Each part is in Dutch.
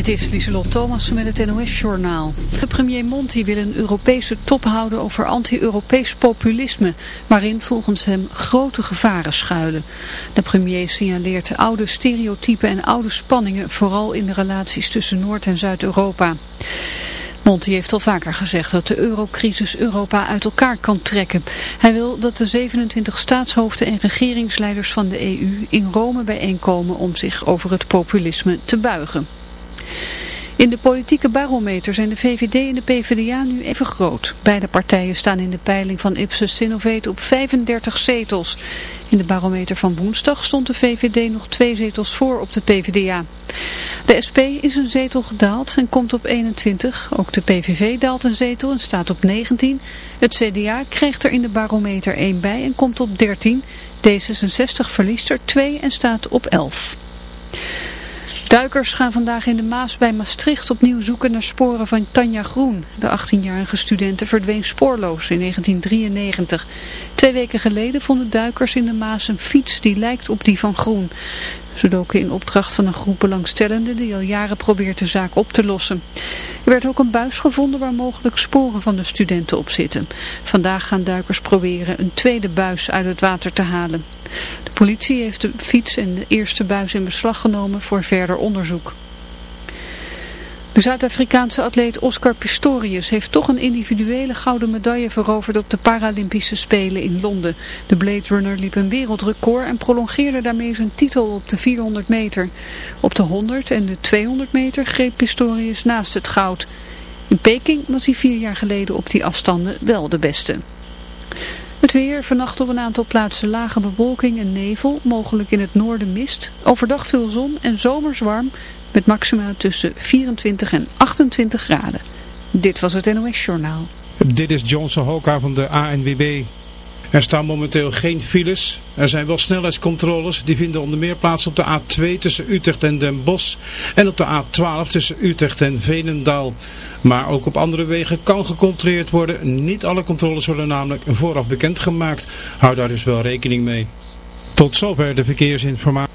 Dit is Lieselot Thomas met het NOS-journaal. De premier Monti wil een Europese top houden over anti-Europees populisme, waarin volgens hem grote gevaren schuilen. De premier signaleert oude stereotypen en oude spanningen, vooral in de relaties tussen Noord- en Zuid-Europa. Monti heeft al vaker gezegd dat de eurocrisis Europa uit elkaar kan trekken. Hij wil dat de 27 staatshoofden en regeringsleiders van de EU in Rome bijeenkomen om zich over het populisme te buigen. In de politieke barometer zijn de VVD en de PvdA nu even groot. Beide partijen staan in de peiling van Ipsos Sinovate op 35 zetels. In de barometer van woensdag stond de VVD nog twee zetels voor op de PvdA. De SP is een zetel gedaald en komt op 21. Ook de PVV daalt een zetel en staat op 19. Het CDA krijgt er in de barometer 1 bij en komt op 13. D66 verliest er 2 en staat op 11. Duikers gaan vandaag in de Maas bij Maastricht opnieuw zoeken naar sporen van Tanja Groen. De 18-jarige studente verdween spoorloos in 1993. Twee weken geleden vonden duikers in de Maas een fiets die lijkt op die van Groen. Ze doken in opdracht van een groep belangstellenden die al jaren probeert de zaak op te lossen. Er werd ook een buis gevonden waar mogelijk sporen van de studenten op zitten. Vandaag gaan duikers proberen een tweede buis uit het water te halen. De politie heeft de fiets en de eerste buis in beslag genomen voor verder onderzoek. De Zuid-Afrikaanse atleet Oscar Pistorius heeft toch een individuele gouden medaille veroverd op de Paralympische Spelen in Londen. De Blade Runner liep een wereldrecord en prolongeerde daarmee zijn titel op de 400 meter. Op de 100 en de 200 meter greep Pistorius naast het goud. In Peking was hij vier jaar geleden op die afstanden wel de beste. Het weer, vannacht op een aantal plaatsen lage bewolking en nevel, mogelijk in het noorden mist. Overdag veel zon en zomers warm, met maxima tussen 24 en 28 graden. Dit was het NOS Journaal. Dit is Johnson Hoka van de ANWB. Er staan momenteel geen files. Er zijn wel snelheidscontroles. Die vinden onder meer plaats op de A2 tussen Utrecht en Den Bosch. En op de A12 tussen Utrecht en Veenendaal. Maar ook op andere wegen kan gecontroleerd worden. Niet alle controles worden namelijk vooraf bekendgemaakt. Hou daar dus wel rekening mee. Tot zover de verkeersinformatie.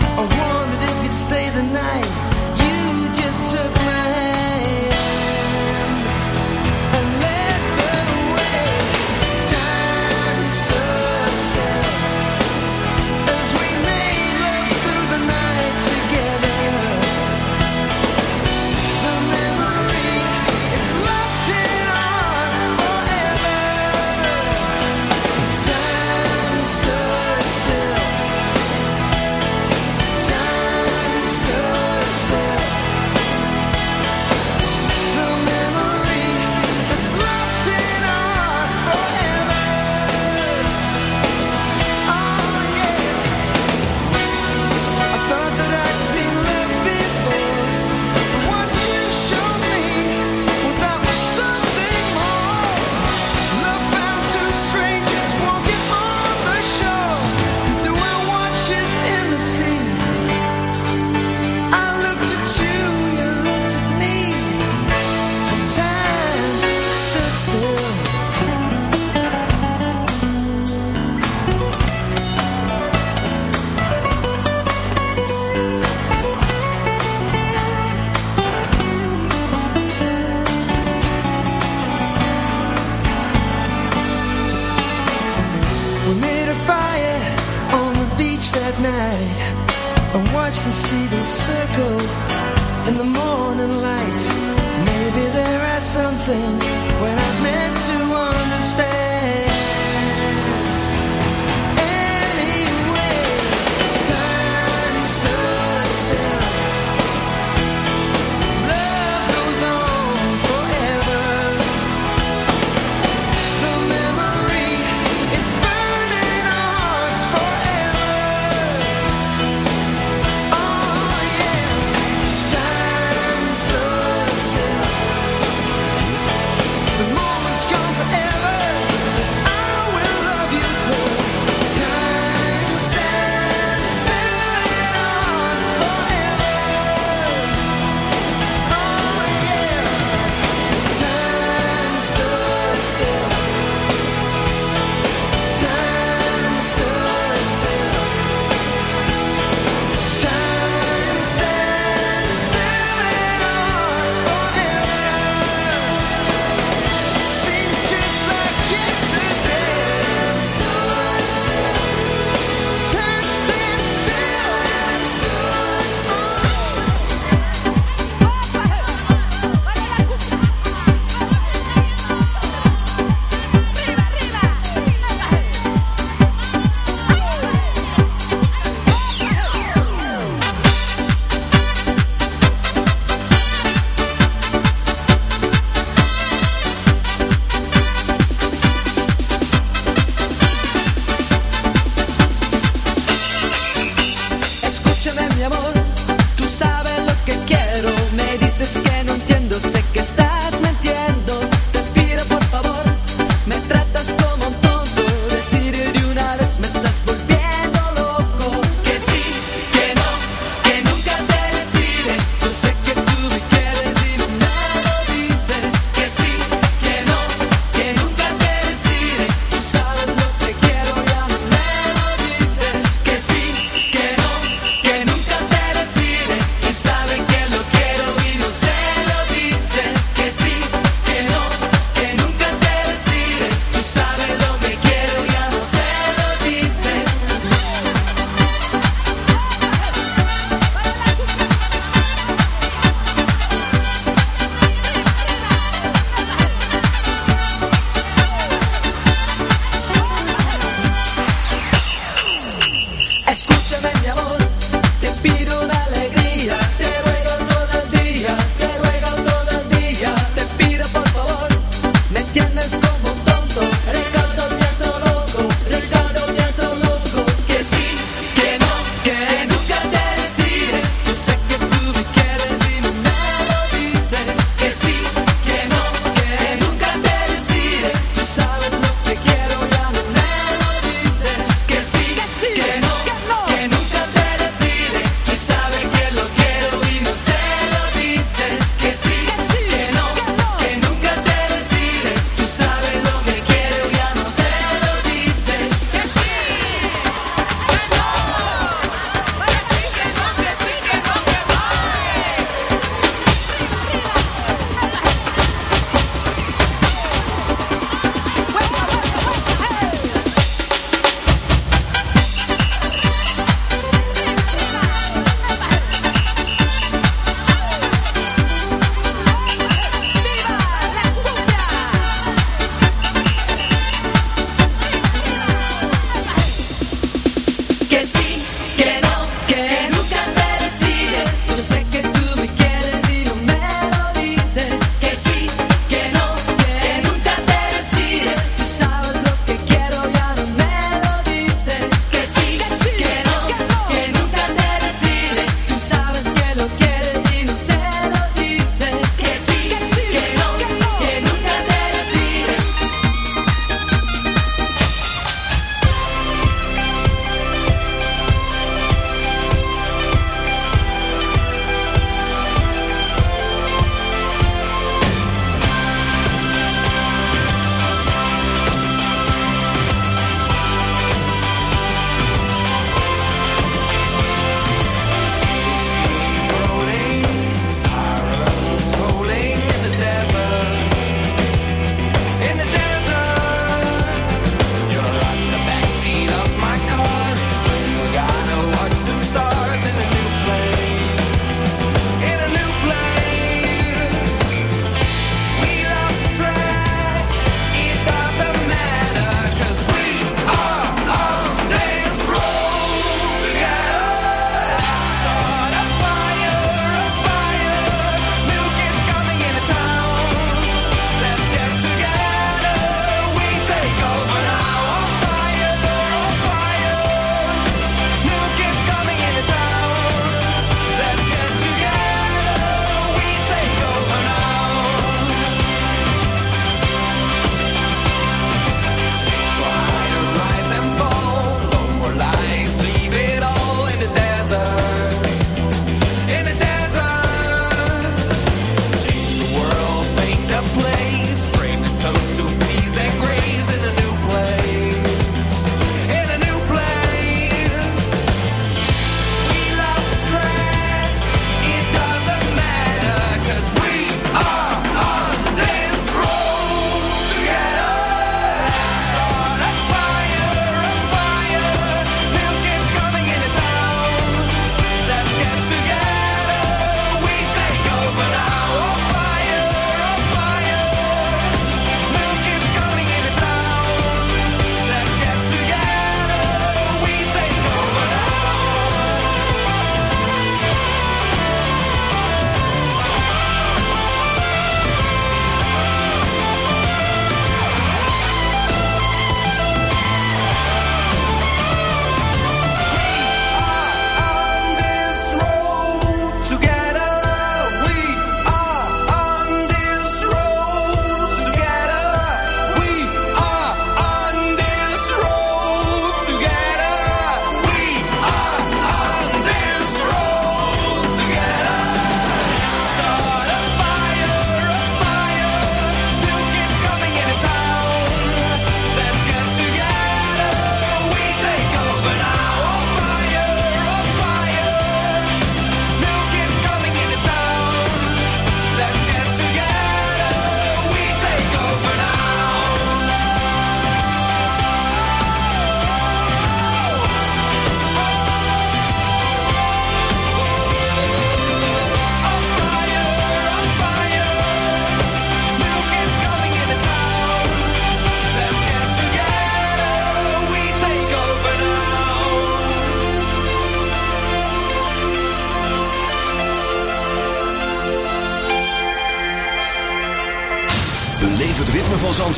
to see circle in the morning light. Maybe there are some things when I've meant to. Understand. Me tratas con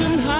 Imagine how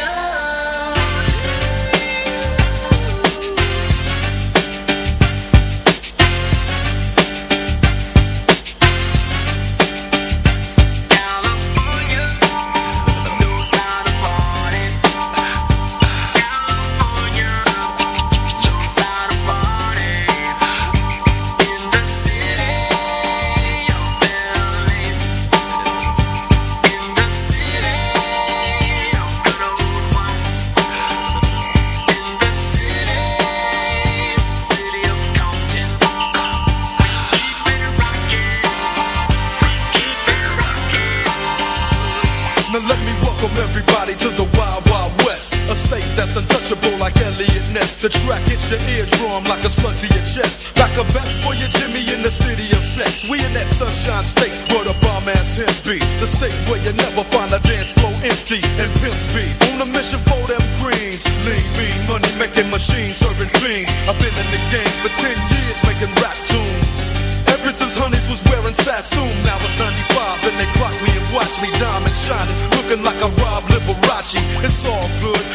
Soon, now it's 95 and they clock me and watch me diamond shining, looking like I rob Liberace. It's all good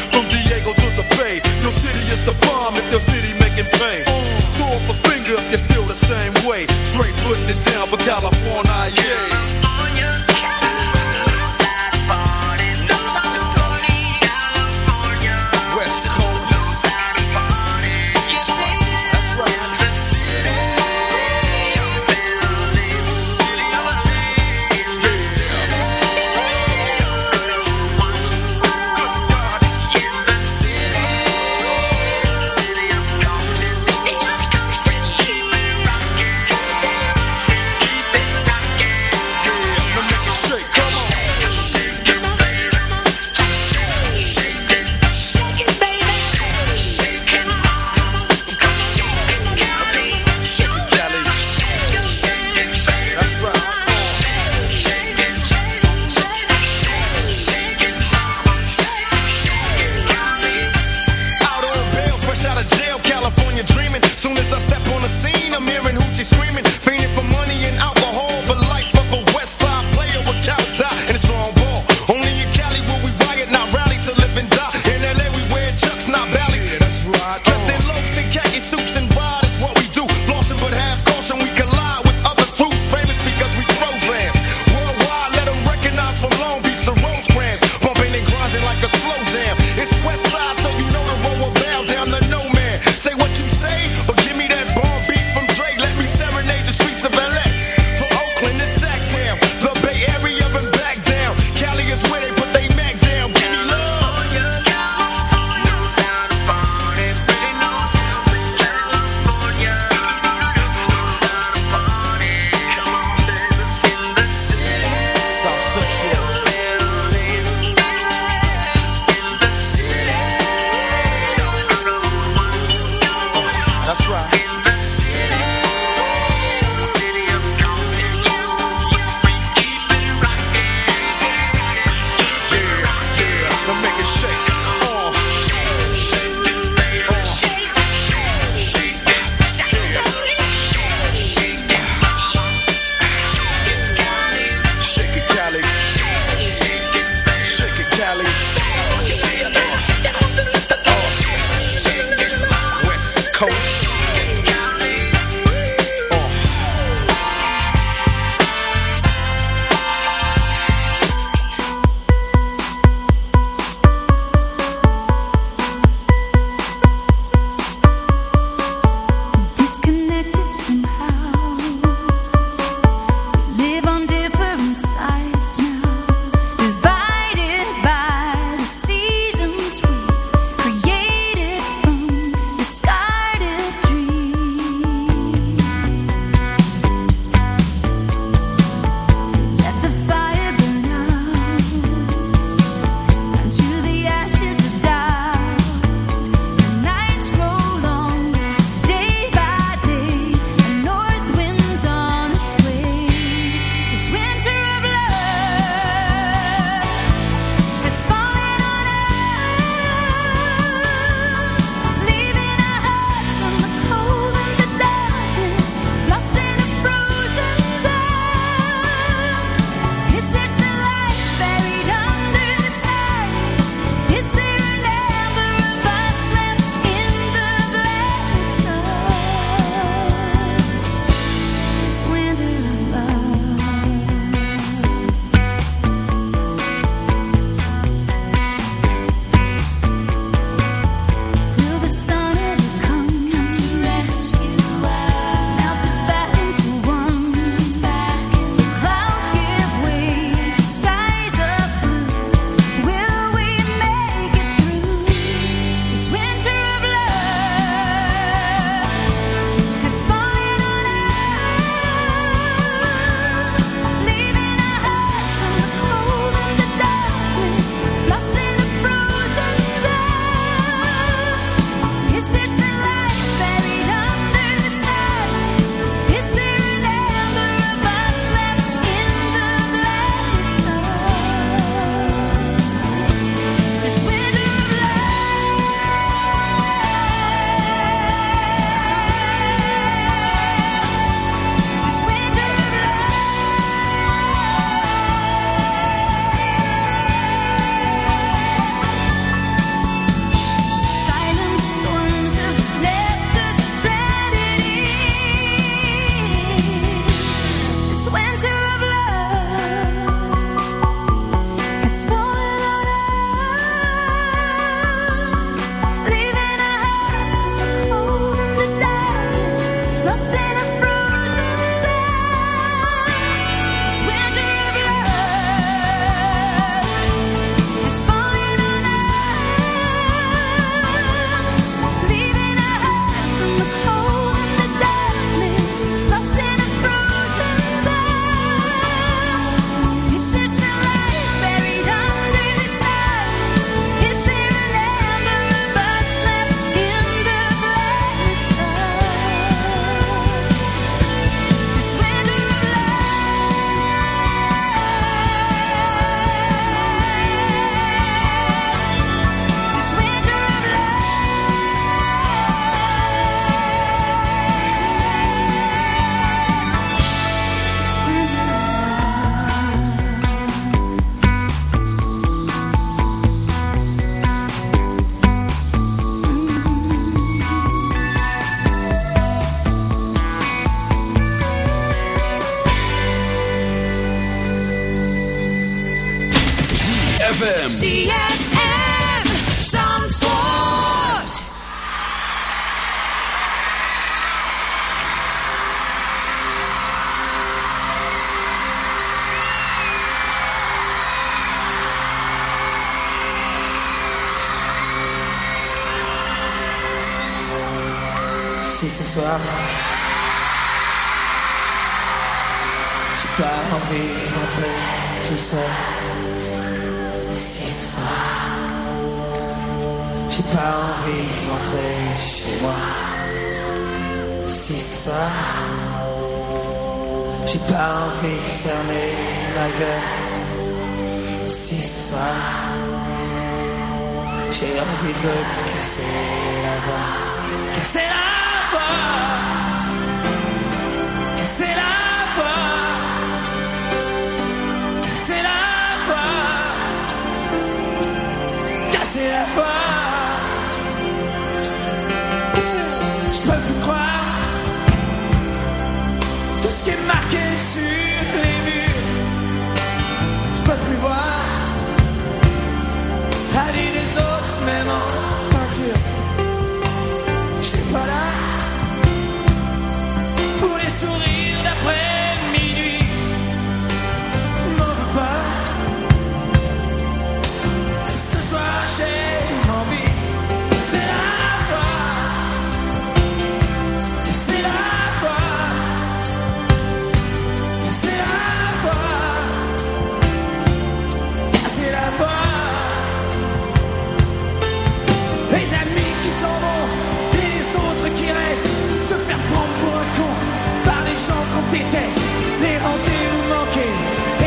déteste les rendez-vous manqués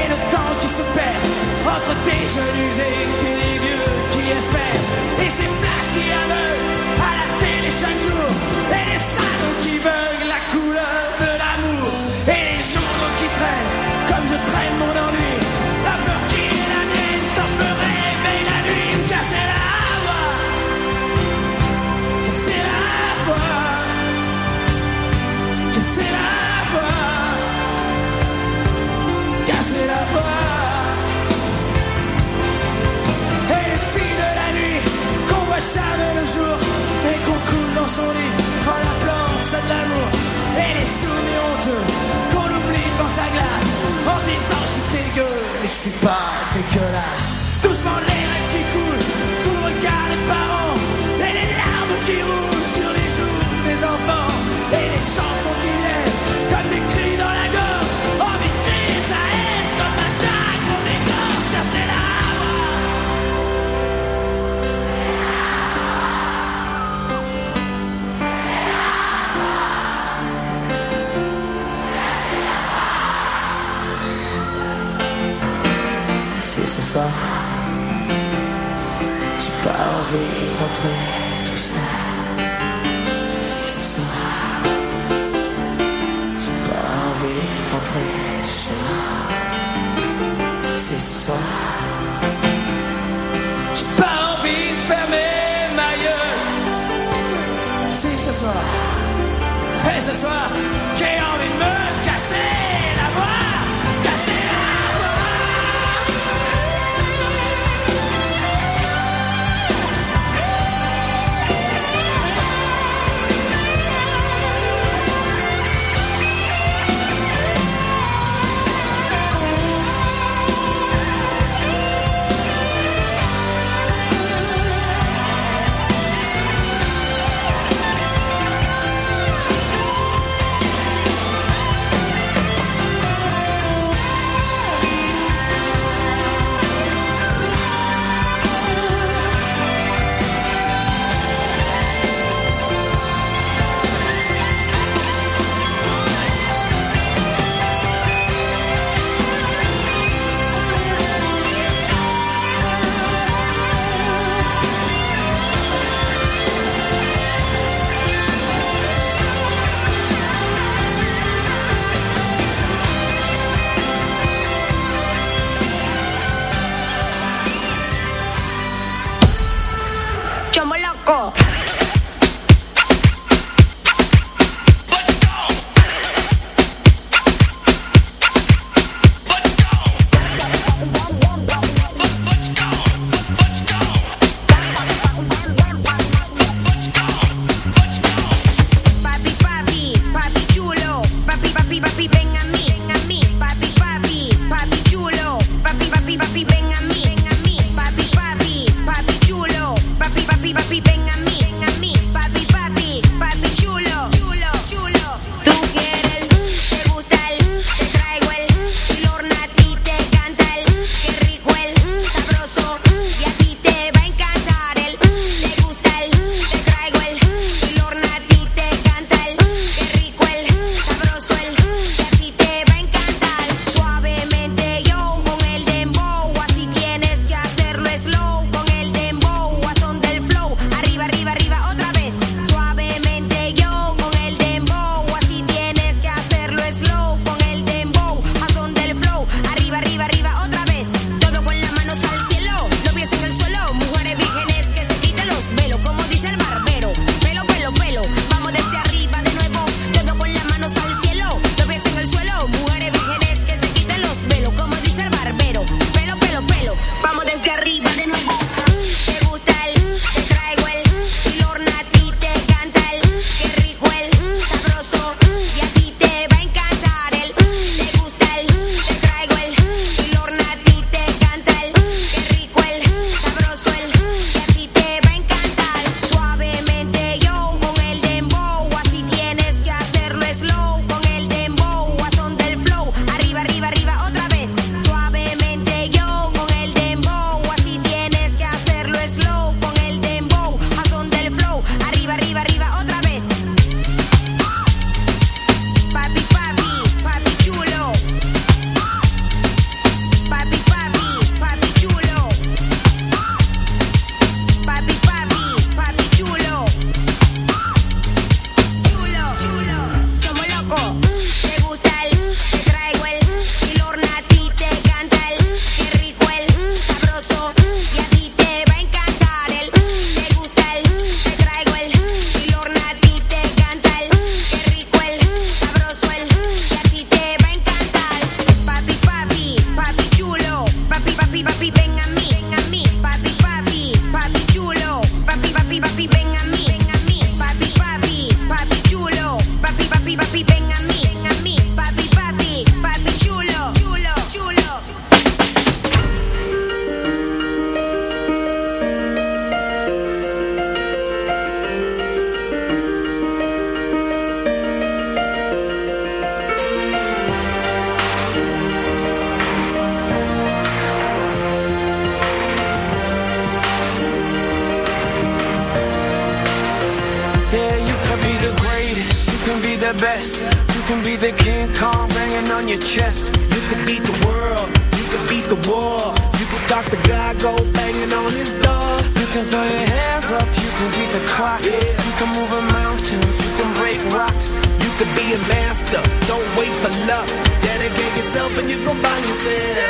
et le temps qui se perd entre des et des vieux qui espèrent et ces flashs qui aveuglent à la télé chaque jour. son lit en appelant ça de l'amour. Et les souvenirs honteux qu'on oublie devant sa glace. En se disant je suis dégueu mais je suis pas dégueulasse. up and you gon' find yourself.